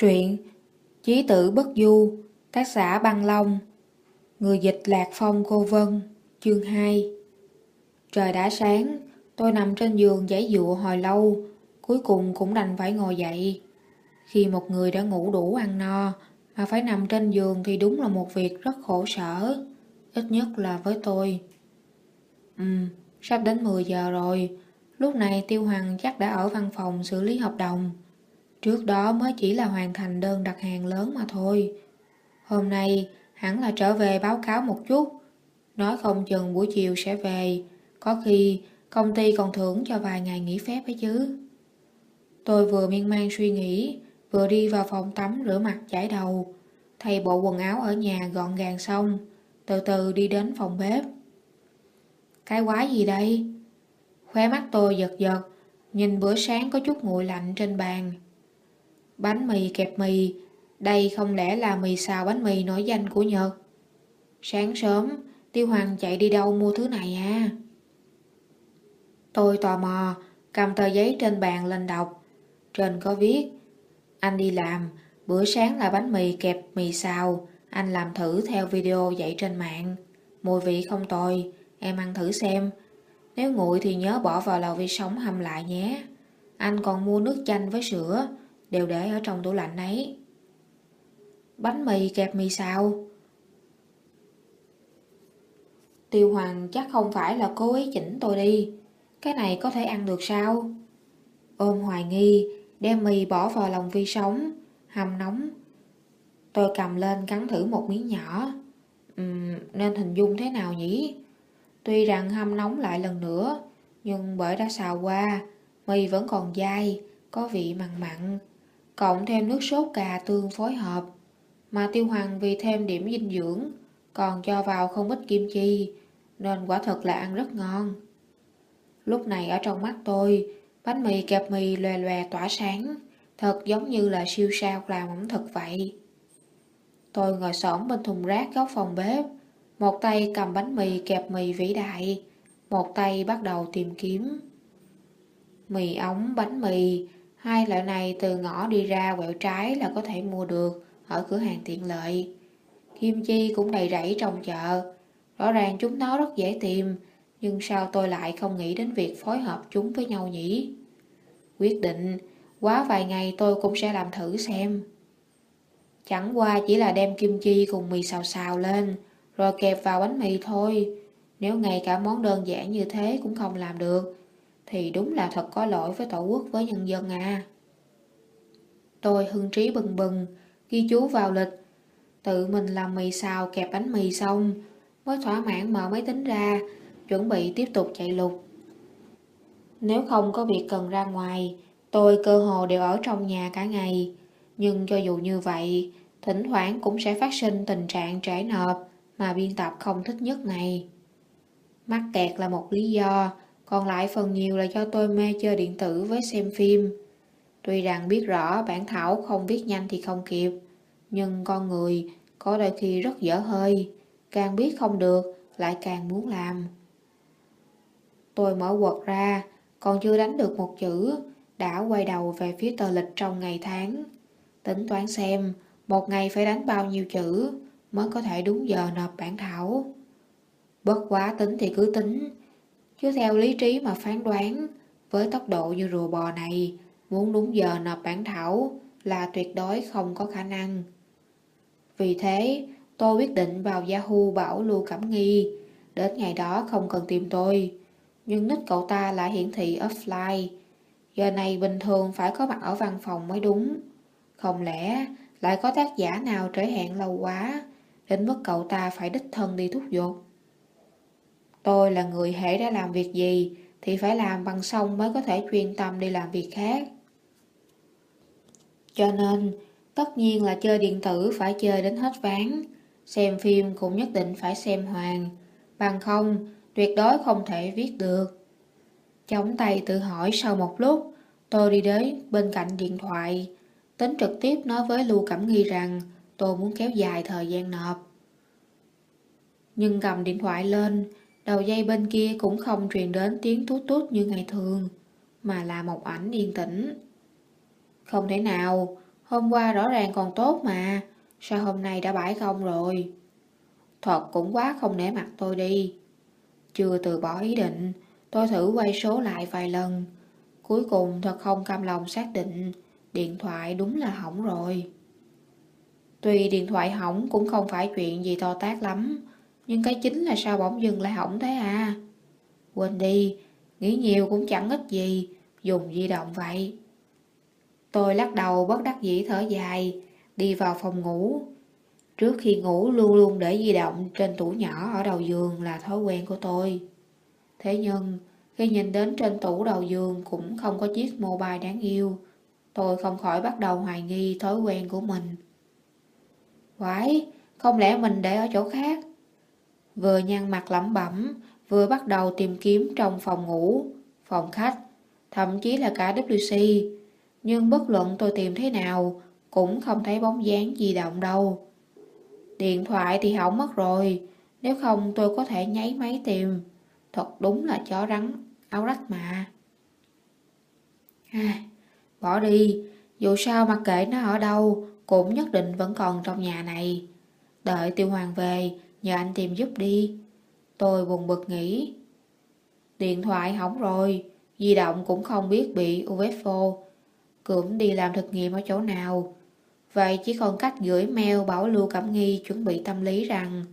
Truyện Chí tử bất du Tác giả Băng Long Người dịch Lạc Phong Cô Vân Chương 2 Trời đã sáng Tôi nằm trên giường giấy dụa hồi lâu Cuối cùng cũng đành phải ngồi dậy. Khi một người đã ngủ đủ ăn no Mà phải nằm trên giường thì đúng là một việc rất khổ sở Ít nhất là với tôi. Ừ, sắp đến 10 giờ rồi Lúc này Tiêu Hoàng chắc đã ở văn phòng xử lý hợp đồng. Trước đó mới chỉ là hoàn thành đơn đặt hàng lớn mà thôi. Hôm nay hẳn là trở về báo cáo một chút. Nói không chừng buổi chiều sẽ về. Có khi công ty còn thưởng cho vài ngày nghỉ phép ấy chứ. Tôi vừa miên man suy nghĩ, vừa đi vào phòng tắm rửa mặt chải đầu, thay bộ quần áo ở nhà gọn gàng xong, từ từ đi đến phòng bếp. Cái quái gì đây? Khóe mắt tôi giật giật, nhìn bữa sáng có chút nguội lạnh trên bàn. Bánh mì kẹp mì, đây không lẽ là mì xào bánh mì nổi danh của Nhật? Sáng sớm, Tiêu Hoàng chạy đi đâu mua thứ này à? Tôi tò mò, cầm tờ giấy trên bàn lên đọc. Trên có viết, anh đi làm, bữa sáng là bánh mì kẹp mì xào, anh làm thử theo video dạy trên mạng. Mùi vị không tồi, em ăn thử xem. Nếu nguội thì nhớ bỏ vào lò vi sóng hâm lại nhé. Anh còn mua nước chanh với sữa, đều để ở trong tủ lạnh ấy. Bánh mì kẹp mì xào. Tiêu Hoàng chắc không phải là cố ý chỉnh tôi đi. Cái này có thể ăn được sao? Ôm hoài nghi, đem mì bỏ vào lòng vi sống, hầm nóng. Tôi cầm lên cắn thử một miếng nhỏ. Uhm, nên hình dung thế nào nhỉ? Tuy rằng hâm nóng lại lần nữa, nhưng bởi đã xào qua, mì vẫn còn dai, có vị mặn mặn cộng thêm nước sốt cà tương phối hợp. Mà tiêu hoàng vì thêm điểm dinh dưỡng, còn cho vào không ít kim chi, nên quả thật là ăn rất ngon. Lúc này ở trong mắt tôi, bánh mì kẹp mì lòe lòe tỏa sáng, thật giống như là siêu sao làm ẩm thực vậy. Tôi ngồi xổm bên thùng rác góc phòng bếp, một tay cầm bánh mì kẹp mì vĩ đại, một tay bắt đầu tìm kiếm. Mì ống, bánh mì, Hai loại này từ ngõ đi ra quẹo trái là có thể mua được ở cửa hàng tiện lợi. Kim chi cũng đầy rẫy trong chợ. Rõ ràng chúng nó rất dễ tìm, nhưng sao tôi lại không nghĩ đến việc phối hợp chúng với nhau nhỉ? Quyết định, quá vài ngày tôi cũng sẽ làm thử xem. Chẳng qua chỉ là đem kim chi cùng mì xào xào lên, rồi kẹp vào bánh mì thôi. Nếu ngay cả món đơn giản như thế cũng không làm được, thì đúng là thật có lỗi với tổ quốc với nhân dân à. Tôi hưng trí bừng bừng, ghi chú vào lịch, tự mình làm mì xào kẹp bánh mì xong, mới thỏa mãn mở máy tính ra, chuẩn bị tiếp tục chạy lục. Nếu không có việc cần ra ngoài, tôi cơ hồ đều ở trong nhà cả ngày. Nhưng cho dù như vậy, thỉnh thoảng cũng sẽ phát sinh tình trạng trải nộp mà biên tập không thích nhất này. Mắc kẹt là một lý do, còn lại phần nhiều là do tôi mê chơi điện tử với xem phim. Tuy rằng biết rõ bản thảo không viết nhanh thì không kịp, nhưng con người có đôi khi rất dở hơi, càng biết không được lại càng muốn làm. Tôi mở quật ra, còn chưa đánh được một chữ, đã quay đầu về phía tờ lịch trong ngày tháng. Tính toán xem, một ngày phải đánh bao nhiêu chữ mới có thể đúng giờ nộp bản thảo. Bất quá tính thì cứ tính, Chứ theo lý trí mà phán đoán, với tốc độ như rùa bò này, muốn đúng giờ nộp bản thảo là tuyệt đối không có khả năng. Vì thế, tôi quyết định vào Yahoo bảo Lưu Cẩm Nghi, đến ngày đó không cần tìm tôi. Nhưng nick cậu ta lại hiển thị offline. Giờ này bình thường phải có mặt ở văn phòng mới đúng. Không lẽ lại có tác giả nào trễ hẹn lâu quá, đến mức cậu ta phải đích thân đi thúc giục. Tôi là người hễ đã làm việc gì thì phải làm bằng xong mới có thể chuyên tâm đi làm việc khác. Cho nên, tất nhiên là chơi điện tử phải chơi đến hết ván, xem phim cũng nhất định phải xem hoàn, bằng không tuyệt đối không thể viết được. Chống tay tự hỏi sau một lúc, tôi đi đến bên cạnh điện thoại, tính trực tiếp nói với Lưu Cẩm Nghi rằng tôi muốn kéo dài thời gian nộp. Nhưng cầm điện thoại lên, Đầu dây bên kia cũng không truyền đến tiếng tút tút như ngày thường, mà là một ảnh yên tĩnh. Không thể nào, Hôm qua rõ ràng còn tốt mà, sao hôm nay đã bãi không rồi? Thật cũng quá không nể mặt tôi đi. Chưa từ bỏ ý định, tôi thử quay số lại vài lần. Cuối cùng thật không cam lòng xác định, điện thoại đúng là hỏng rồi. Tuy điện thoại hỏng cũng không phải chuyện gì to tát lắm, nhưng cái chính là sao bỗng dừng lại hỏng thế à? Quên đi, nghĩ nhiều cũng chẳng ích gì, dùng di động vậy. Tôi lắc đầu bất đắc dĩ thở dài, đi vào phòng ngủ. Trước khi ngủ luôn luôn để di động trên tủ nhỏ ở đầu giường là thói quen của tôi. Thế nhưng, khi nhìn đến trên tủ đầu giường cũng không có chiếc mobile đáng yêu, tôi không khỏi bắt đầu hoài nghi thói quen của mình. Quái, không lẽ mình để ở chỗ khác? Vừa nhăn mặt lẩm bẩm, vừa bắt đầu tìm kiếm trong phòng ngủ, phòng khách, thậm chí là cả WC. Nhưng bất luận tôi tìm thế nào, cũng không thấy bóng dáng di động đâu. Điện thoại thì hỏng mất rồi, nếu không tôi có thể nháy máy tìm. Thật đúng là chó rắn, áo rách mà. À, bỏ đi, dù sao mặc kệ nó ở đâu, cũng nhất định vẫn còn trong nhà này. Đợi tiêu hoàng về, nhờ anh tìm giúp đi. Tôi buồn bực nghĩ. Điện thoại hỏng rồi, di động cũng không biết bị UFO. Cũng đi làm thực nghiệm ở chỗ nào. Vậy chỉ còn cách gửi mail bảo Lưu Cẩm Nghi chuẩn bị tâm lý rằng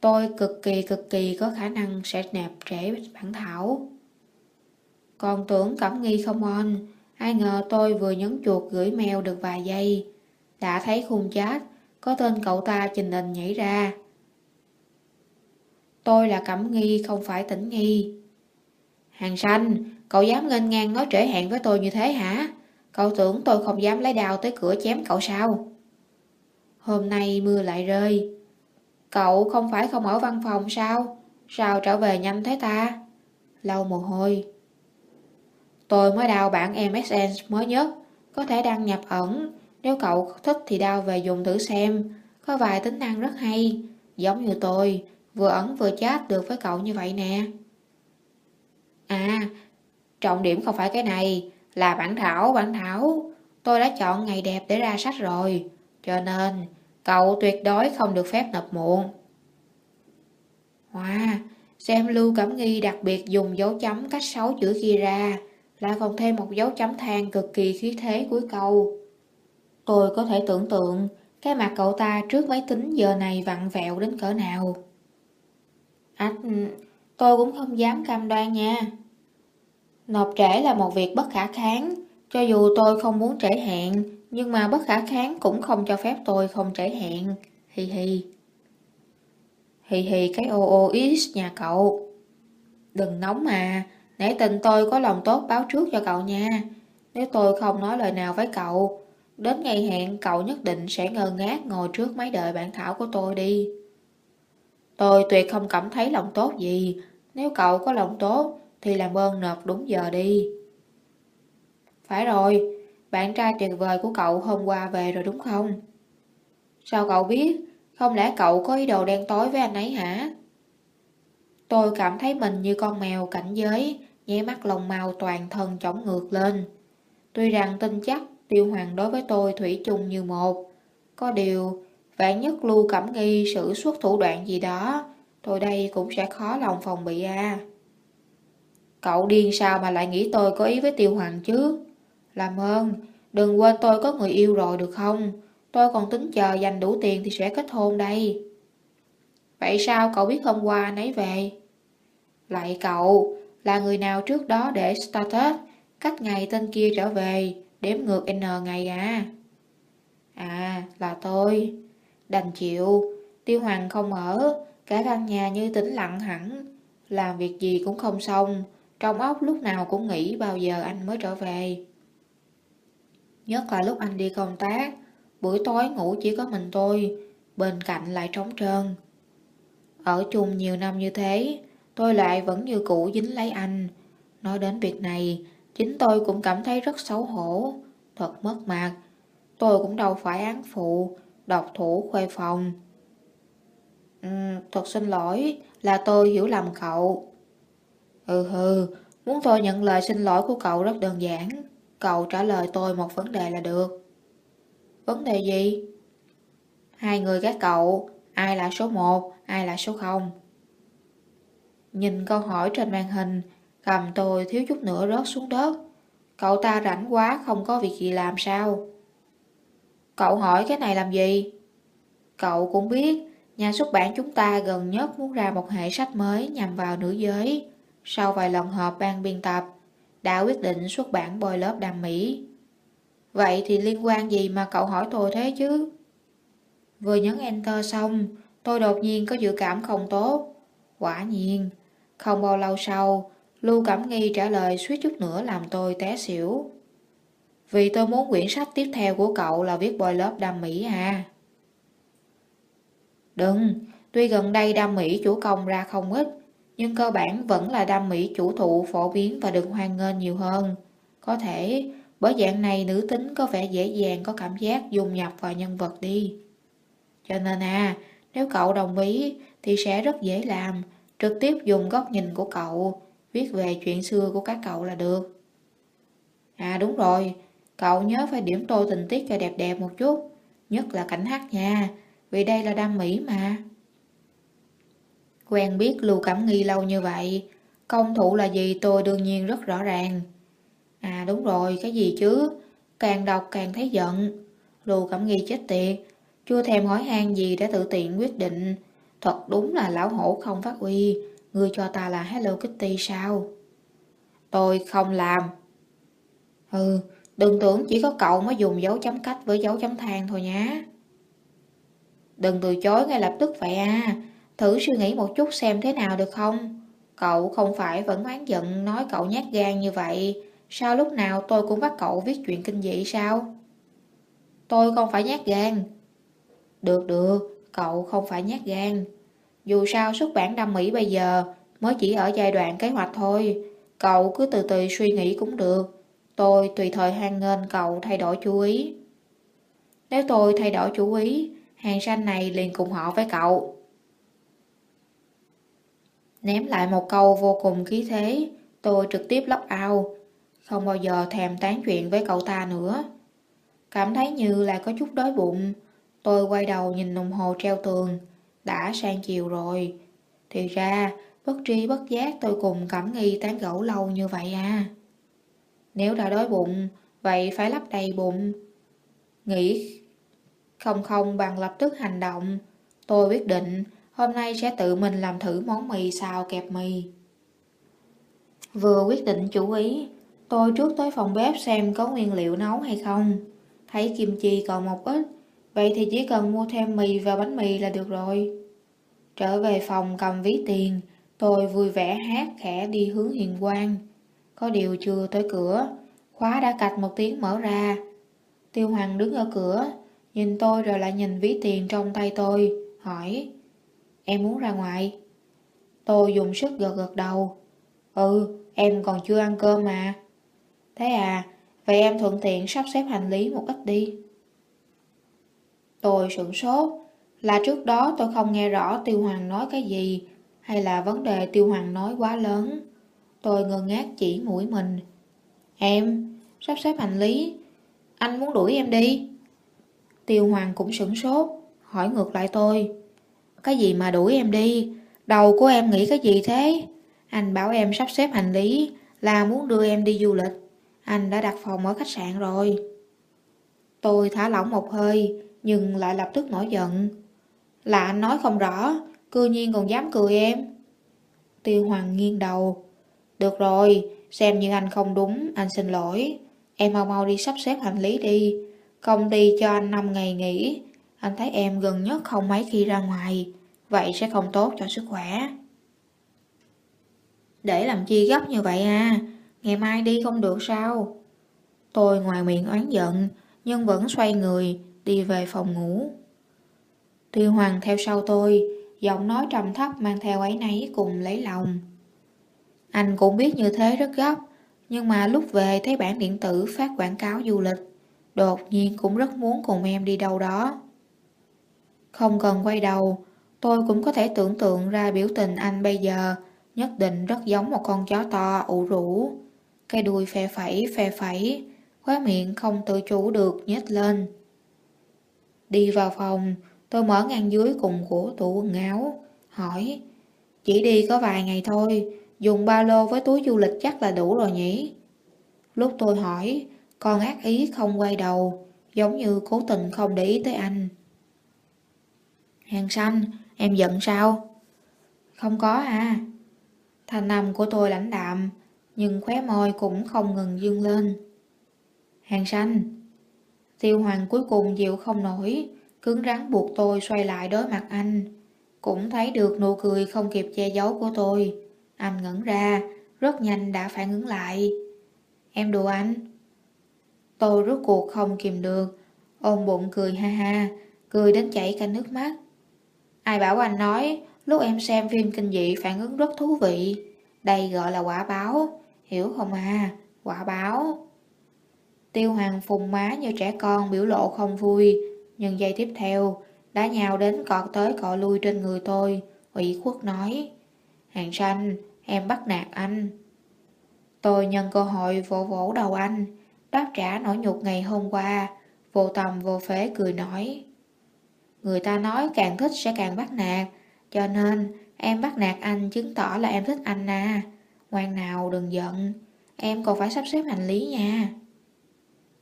tôi cực kỳ cực kỳ có khả năng sẽ nạp trễ bản thảo. Còn tưởng Cẩm Nghi không on, ai ngờ tôi vừa nhấn chuột gửi mail được vài giây. Đã thấy khung chat, có tên cậu ta trình hình nhảy ra. Tôi là Cẩm Nghi không phải tỉnh Nghi. Hàng xanh, cậu dám ngênh ngang nói trễ hẹn với tôi như thế hả? Cậu tưởng tôi không dám lấy đào tới cửa chém cậu sao? Hôm nay mưa lại rơi. Cậu không phải không ở văn phòng sao? Sao trở về nhanh thế ta? Lâu mồ hôi. Tôi mới đào bản MSN mới nhất, có thể đăng nhập ẩn. Nếu cậu thích thì đào về dùng thử xem. Có vài tính năng rất hay, giống như tôi, vừa ẩn vừa chat được với cậu như vậy nè. À, trọng điểm không phải cái này, là bản thảo, bản thảo. Tôi đã chọn ngày đẹp để ra sách rồi, cho nên cậu tuyệt đối không được phép nộp muộn. Wow, xem Lưu Cẩm Nghi đặc biệt dùng dấu chấm cách sáu chữ kia ra, lại còn thêm một dấu chấm than cực kỳ khí thế cuối câu. Tôi có thể tưởng tượng cái mặt cậu ta trước máy tính giờ này vặn vẹo đến cỡ nào. À, ừ, tôi cũng không dám cam đoan nha. Nộp trễ là một việc bất khả kháng, cho dù tôi không muốn trễ hẹn, nhưng mà bất khả kháng cũng không cho phép tôi không trễ hẹn. Hi hi. Hi hi cái ô ô is nhà cậu. Đừng nóng mà, nể tình tôi có lòng tốt báo trước cho cậu nha. Nếu tôi không nói lời nào với cậu, đến ngày hẹn cậu nhất định sẽ ngơ ngác ngồi trước máy đợi bản thảo của tôi đi. Tôi tuyệt không cảm thấy lòng tốt gì. Nếu cậu có lòng tốt, thì làm ơn nộp đúng giờ đi. Phải rồi, bạn trai tuyệt vời của cậu hôm qua về rồi đúng không? Sao cậu biết? Không lẽ cậu có ý đồ đen tối với anh ấy hả? Tôi cảm thấy mình như con mèo cảnh giới, nháy mắt lòng màu toàn thân chống ngược lên. Tuy rằng tin chắc tiêu hoàng đối với tôi thủy chung như một. Có điều, vạn nhất lưu cẩm nghi sử xuất thủ đoạn gì đó, tôi đây cũng sẽ khó lòng phòng bị à. Cậu điên sao mà lại nghĩ tôi có ý với Tiêu Hoàng chứ? Làm ơn, đừng quên tôi có người yêu rồi được không? Tôi còn tính chờ dành đủ tiền thì sẽ kết hôn đây. Vậy sao cậu biết hôm qua anh ấy về? Lại cậu, là người nào trước đó để status, cách ngày tên kia trở về, đếm ngược N ngày à? À, là tôi. Đành chịu, Tiêu Hoàng không ở, cả căn nhà như tĩnh lặng hẳn. Làm việc gì cũng không xong, trong óc lúc nào cũng nghĩ bao giờ anh mới trở về. Nhất là lúc anh đi công tác, buổi tối ngủ chỉ có mình tôi, bên cạnh lại trống trơn. Ở chung nhiều năm như thế, tôi lại vẫn như cũ dính lấy anh. Nói đến việc này, chính tôi cũng cảm thấy rất xấu hổ, thật mất mặt. Tôi cũng đâu phải án phụ, độc thủ khuê phòng. Ừ, thật xin lỗi, là tôi hiểu lầm cậu. Ừ hừ, muốn tôi nhận lời xin lỗi của cậu rất đơn giản. Cậu trả lời tôi một vấn đề là được. Vấn đề gì? Hai người các cậu, ai là số 1, ai là số 0? Nhìn câu hỏi trên màn hình, cầm tôi thiếu chút nữa rớt xuống đất. Cậu ta rảnh quá không có việc gì làm sao? Cậu hỏi cái này làm gì? Cậu cũng biết, nhà xuất bản chúng ta gần nhất muốn ra một hệ sách mới nhằm vào nữ giới. Sau vài lần họp ban biên tập, đã quyết định xuất bản bồi lớp đam mỹ. Vậy thì liên quan gì mà cậu hỏi tôi thế chứ? Vừa nhấn enter xong, tôi đột nhiên có dự cảm không tốt. Quả nhiên, không bao lâu sau, Lưu Cẩm Nghi trả lời suýt chút nữa làm tôi té xỉu. Vì tôi muốn quyển sách tiếp theo của cậu là viết bồi lớp đam mỹ à. Đừng, tuy gần đây đam mỹ chủ công ra không ít, nhưng cơ bản vẫn là đam mỹ chủ thụ phổ biến và được hoan nghênh nhiều hơn. Có thể, bởi dạng này nữ tính có vẻ dễ dàng có cảm giác dung nhập vào nhân vật đi. Cho nên à, nếu cậu đồng ý thì sẽ rất dễ làm, trực tiếp dùng góc nhìn của cậu, viết về chuyện xưa của các cậu là được. À đúng rồi, cậu nhớ phải điểm tô tình tiết cho đẹp đẹp một chút, nhất là cảnh hát nha, vì đây là đam mỹ mà. Quen biết Lưu Cẩm Nghi lâu như vậy, công thụ là gì tôi đương nhiên rất rõ ràng. À đúng rồi, cái gì chứ, càng đọc càng thấy giận. Lưu Cẩm Nghi chết tiệt, chưa thèm hỏi han gì đã tự tiện quyết định. Thật đúng là lão hổ không phát uy, người cho ta là Hello Kitty sao? Tôi không làm. Ừ, đừng tưởng chỉ có cậu mới dùng dấu chấm cách với dấu chấm than thôi nhá. Đừng từ chối ngay lập tức vậy à, thử suy nghĩ một chút xem thế nào được không? Cậu không phải vẫn oán giận nói cậu nhát gan như vậy, sao lúc nào tôi cũng bắt cậu viết chuyện kinh dị sao? Tôi không phải nhát gan. Được được, cậu không phải nhát gan. Dù sao xuất bản đam mỹ bây giờ mới chỉ ở giai đoạn kế hoạch thôi, cậu cứ từ từ suy nghĩ cũng được. Tôi tùy thời hoan nghênh cậu thay đổi chú ý. Nếu tôi thay đổi chú ý, hàng xanh này liền cùng họ với cậu. Ném lại một câu vô cùng khí thế, tôi trực tiếp lóc ao, không bao giờ thèm tán chuyện với cậu ta nữa. Cảm thấy như là có chút đói bụng, tôi quay đầu nhìn đồng hồ treo tường, đã sang chiều rồi. Thì ra, bất tri bất giác tôi cùng cảm Nghi tán gẫu lâu như vậy à. Nếu đã đói bụng, vậy phải lấp đầy bụng. Nghĩ không không bằng lập tức hành động. Tôi quyết định hôm nay sẽ tự mình làm thử món mì xào kẹp mì. Vừa quyết định chủ ý, tôi trước tới phòng bếp xem có nguyên liệu nấu hay không. Thấy kim chi còn một ít, vậy thì chỉ cần mua thêm mì và bánh mì là được rồi. Trở về phòng cầm ví tiền, tôi vui vẻ hát khẽ đi hướng hiền quang. Có điều chưa tới cửa, khóa đã cạch một tiếng mở ra. Tiêu Hoàng đứng ở cửa, nhìn tôi rồi lại nhìn ví tiền trong tay tôi, hỏi Em muốn ra ngoài? Tôi dùng sức gật gật đầu. Ừ, em còn chưa ăn cơm mà. Thế à, vậy em thuận tiện sắp xếp hành lý một ít đi. Tôi sửng sốt Là trước đó tôi không nghe rõ Tiêu Hoàng nói cái gì Hay là vấn đề Tiêu Hoàng nói quá lớn. Tôi ngơ ngác chỉ mũi mình Em, sắp xếp hành lý Anh muốn đuổi em đi Tiêu Hoàng cũng sửng sốt Hỏi ngược lại tôi cái gì mà đuổi em đi? Đầu của em nghĩ cái gì thế? Anh bảo em sắp xếp hành lý là muốn đưa em đi du lịch. Anh đã đặt phòng ở khách sạn rồi. Tôi thả lỏng một hơi, nhưng lại lập tức nổi giận. Là anh nói không rõ, cư nhiên còn dám cười em. Tiêu Hoàng nghiêng đầu. Được rồi, xem như anh không đúng, anh xin lỗi. Em mau mau đi sắp xếp hành lý đi. Công ty cho anh 5 ngày nghỉ, anh thấy em gần nhất không mấy khi ra ngoài, vậy sẽ không tốt cho sức khỏe. Để làm chi gấp như vậy à, ngày mai đi không được sao? Tôi ngoài miệng oán giận, nhưng vẫn xoay người, đi về phòng ngủ. tuy Hoàng theo sau tôi, giọng nói trầm thấp mang theo ấy nấy cùng lấy lòng. Anh cũng biết như thế rất gấp, nhưng mà lúc về thấy bản điện tử phát quảng cáo du lịch, đột nhiên cũng rất muốn cùng em đi đâu đó. Không cần quay đầu, tôi cũng có thể tưởng tượng ra biểu tình anh bây giờ nhất định rất giống một con chó to ủ rũ. Cái đuôi phe phẩy phe phẩy, khóe miệng không tự chủ được nhếch lên. Đi vào phòng, tôi mở ngăn dưới cùng của tủ quần áo, hỏi, chỉ đi có vài ngày thôi, dùng ba lô với túi du lịch chắc là đủ rồi nhỉ? Lúc tôi hỏi, con ác ý không quay đầu, giống như cố tình không để ý tới anh. Hàng xanh, em giận sao? Không có à. Thanh âm của tôi lãnh đạm, nhưng khóe môi cũng không ngừng dương lên. Hàng xanh. Tiêu hoàng cuối cùng chịu không nổi, cứng rắn buộc tôi xoay lại đối mặt anh. Cũng thấy được nụ cười không kịp che giấu của tôi. Anh ngẩn ra, rất nhanh đã phản ứng lại. Em đùa anh. Tôi rốt cuộc không kìm được, ôm bụng cười ha ha, cười đến chảy cả nước mắt. Ai bảo anh nói, lúc em xem phim kinh dị phản ứng rất thú vị. Đây gọi là quả báo, hiểu không à, quả báo. Tiêu hoàng phùng má như trẻ con biểu lộ không vui, nhưng giây tiếp theo, đã nhào đến cọt tới cọ lui trên người tôi, ủy khuất nói. Hàng xanh, em bắt nạt anh. Tôi nhân cơ hội vỗ vỗ đầu anh, đáp trả nỗi nhục ngày hôm qua, vô tầm vô phế cười nói. Người ta nói càng thích sẽ càng bắt nạt, cho nên em bắt nạt anh chứng tỏ là em thích anh à. Ngoan nào đừng giận, em còn phải sắp xếp hành lý nha.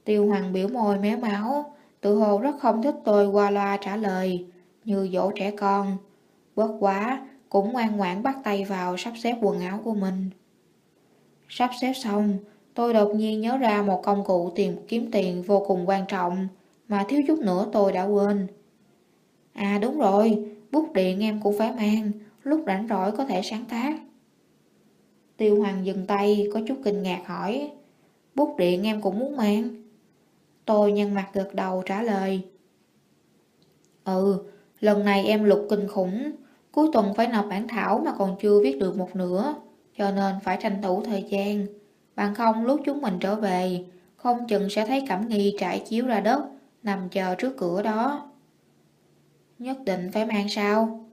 Tiêu Hoàng biểu môi méo máu, tự hồ rất không thích tôi qua loa trả lời, như dỗ trẻ con. Bất quá, cũng ngoan ngoãn bắt tay vào sắp xếp quần áo của mình. Sắp xếp xong, tôi đột nhiên nhớ ra một công cụ tìm kiếm tiền vô cùng quan trọng mà thiếu chút nữa tôi đã quên. À đúng rồi, bút điện em cũng phải mang, lúc rảnh rỗi có thể sáng tác. Tiêu Hoàng dừng tay, có chút kinh ngạc hỏi, bút điện em cũng muốn mang. Tôi nhăn mặt gật đầu trả lời. Ừ, lần này em lục kinh khủng, cuối tuần phải nộp bản thảo mà còn chưa viết được một nửa, cho nên phải tranh thủ thời gian. Bằng không lúc chúng mình trở về, không chừng sẽ thấy Cẩm Nghi trải chiếu ra đất, nằm chờ trước cửa đó. Nhất định phải mang sao?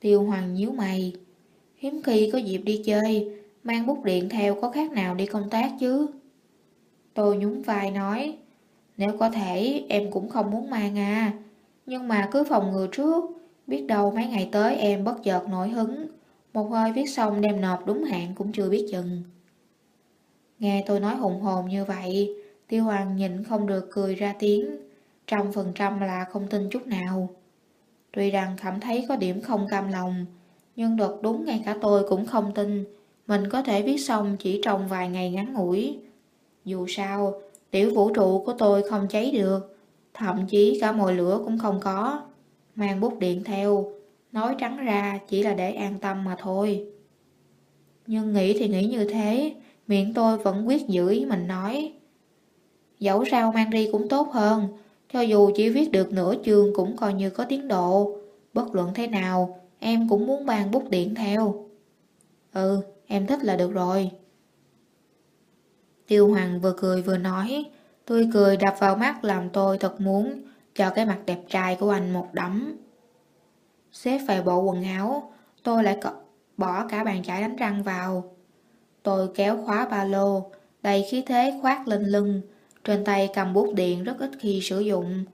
Tiêu Hoàng nhíu mày. Hiếm khi có dịp đi chơi, mang bút điện theo có khác nào đi công tác chứ? Tôi nhún vai nói, nếu có thể em cũng không muốn mang à, nhưng mà cứ phòng ngừa trước, biết đâu mấy ngày tới em bất chợt nổi hứng, một hơi viết xong đem nộp đúng hạn cũng chưa biết chừng. Nghe tôi nói hùng hồn như vậy, Tiêu Hoàng nhịn không được cười ra tiếng, trăm phần trăm là không tin chút nào. Tuy rằng cảm thấy có điểm không cam lòng, nhưng đột đúng ngay cả tôi cũng không tin mình có thể viết xong chỉ trong vài ngày ngắn ngủi. Dù sao, tiểu vũ trụ của tôi không cháy được, thậm chí cả mồi lửa cũng không có. Mang bút điện theo, nói trắng ra chỉ là để an tâm mà thôi. Nhưng nghĩ thì nghĩ như thế, miệng tôi vẫn quyết giữ ý mình nói. Dẫu sao mang đi cũng tốt hơn, cho dù chỉ viết được nửa chương cũng coi như có tiến độ. Bất luận thế nào, em cũng muốn bàn bút điện theo. Ừ, em thích là được rồi. Tiêu Hoàng vừa cười vừa nói, tôi cười đập vào mắt làm tôi thật muốn cho cái mặt đẹp trai của anh một đấm. Xếp về bộ quần áo, tôi lại bỏ cả bàn chải đánh răng vào. Tôi kéo khóa ba lô, đầy khí thế khoát lên lưng, trên tay cầm bút điện rất ít khi sử dụng.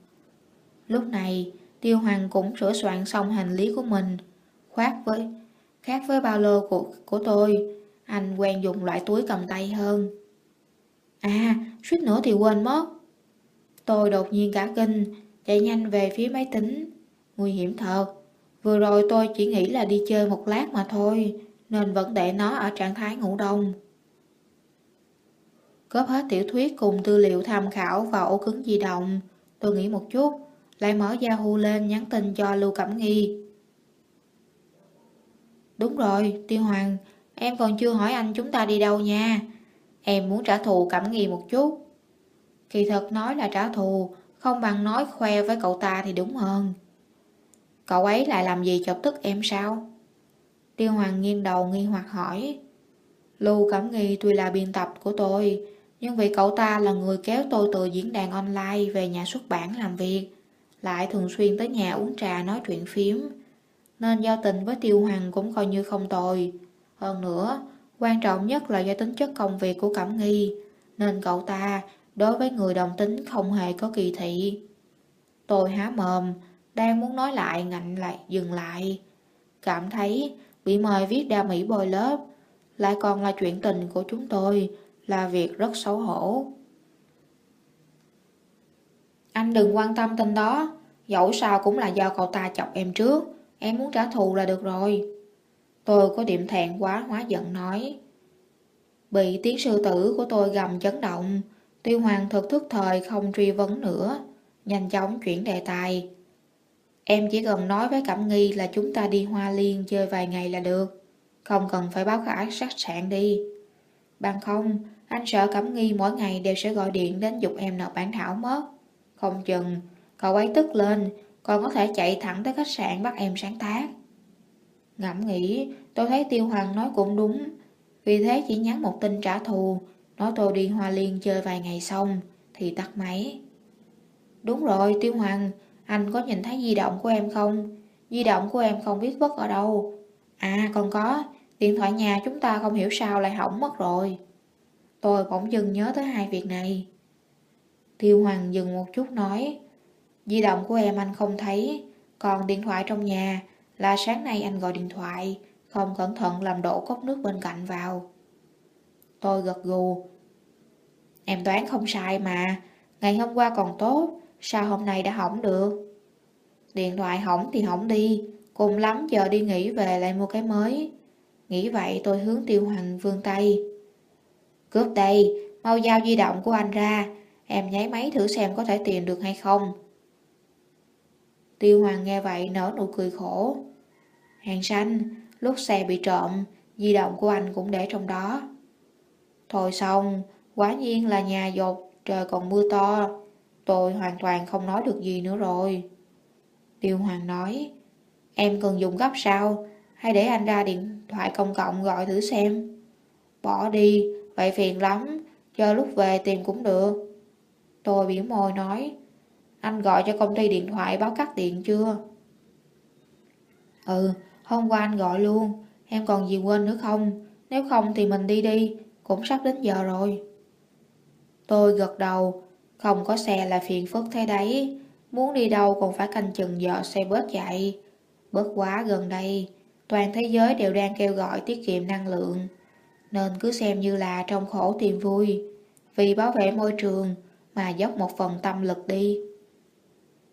Lúc này, Tiêu Hoàng cũng sửa soạn xong hành lý của mình, khoát với khác với ba lô của, của tôi, anh quen dùng loại túi cầm tay hơn. À, suýt nữa thì quên mất. Tôi đột nhiên cả kinh, chạy nhanh về phía máy tính. Nguy hiểm thật. Vừa rồi tôi chỉ nghĩ là đi chơi một lát mà thôi, nên vẫn để nó ở trạng thái ngủ đông. Góp hết tiểu thuyết cùng tư liệu tham khảo vào ổ cứng di động. Tôi nghĩ một chút, lại mở Yahoo lên nhắn tin cho Lưu Cẩm Nghi. Đúng rồi, Tiêu Hoàng, em còn chưa hỏi anh chúng ta đi đâu nha. Em muốn trả thù Cẩm Nghi một chút. Kỳ thật nói là trả thù, không bằng nói khoe với cậu ta thì đúng hơn. Cậu ấy lại làm gì chọc tức em sao? Tiêu Hoàng nghiêng đầu nghi hoặc hỏi. Lưu Cẩm Nghi tuy là biên tập của tôi, nhưng vì cậu ta là người kéo tôi từ diễn đàn online về nhà xuất bản làm việc, lại thường xuyên tới nhà uống trà nói chuyện phím, nên giao tình với Tiêu Hoàng cũng coi như không tồi. Hơn nữa, quan trọng nhất là do tính chất công việc của Cẩm Nghi, nên cậu ta đối với người đồng tính không hề có kỳ thị. Tôi há mồm, đang muốn nói lại ngạnh lại dừng lại. Cảm thấy bị mời viết đa mỹ bồi lớp, lại còn là chuyện tình của chúng tôi, là việc rất xấu hổ. Anh đừng quan tâm tin đó, dẫu sao cũng là do cậu ta chọc em trước, em muốn trả thù là được rồi. Tôi có điểm thẹn quá hóa giận nói. Bị tiếng sư tử của tôi gầm chấn động, tiêu hoàng thực thức thời không truy vấn nữa, nhanh chóng chuyển đề tài. Em chỉ cần nói với Cẩm Nghi là chúng ta đi Hoa Liên chơi vài ngày là được, không cần phải báo khả khách sạn đi. Bằng không, anh sợ Cẩm Nghi mỗi ngày đều sẽ gọi điện đến dục em nộp bản thảo mất. Không chừng, cậu ấy tức lên, còn có thể chạy thẳng tới khách sạn bắt em sáng tác. Ngẫm nghĩ, tôi thấy Tiêu Hoàng nói cũng đúng. Vì thế chỉ nhắn một tin trả thù, nói tôi đi Hoa Liên chơi vài ngày xong, thì tắt máy. Đúng rồi, Tiêu Hoàng, anh có nhìn thấy di động của em không? Di động của em không biết vứt ở đâu. À, còn có, điện thoại nhà chúng ta không hiểu sao lại hỏng mất rồi. Tôi bỗng dừng nhớ tới hai việc này. Tiêu Hoàng dừng một chút nói, di động của em anh không thấy, còn điện thoại trong nhà là sáng nay anh gọi điện thoại, không cẩn thận làm đổ cốc nước bên cạnh vào. Tôi gật gù. Em toán không sai mà, ngày hôm qua còn tốt, sao hôm nay đã hỏng được? Điện thoại hỏng thì hỏng đi, cùng lắm giờ đi nghỉ về lại mua cái mới. Nghĩ vậy tôi hướng tiêu hoàng vương tay. Cướp đây, mau giao di động của anh ra, em nháy máy thử xem có thể tìm được hay không. Tiêu hoàng nghe vậy nở nụ cười khổ. Hàng xanh, lúc xe bị trộm, di động của anh cũng để trong đó. Thôi xong, quá nhiên là nhà dột, trời còn mưa to. Tôi hoàn toàn không nói được gì nữa rồi. Tiêu Hoàng nói, em cần dùng gấp sao? Hay để anh ra điện thoại công cộng gọi thử xem? Bỏ đi, vậy phiền lắm, chờ lúc về tìm cũng được. Tôi biểu môi nói, anh gọi cho công ty điện thoại báo cắt điện chưa? Ừ, hôm qua anh gọi luôn, em còn gì quên nữa không? Nếu không thì mình đi đi, cũng sắp đến giờ rồi. Tôi gật đầu, không có xe là phiền phức thế đấy, muốn đi đâu còn phải canh chừng giờ xe bớt chạy. Bớt quá gần đây, toàn thế giới đều đang kêu gọi tiết kiệm năng lượng, nên cứ xem như là trong khổ tìm vui, vì bảo vệ môi trường mà dốc một phần tâm lực đi.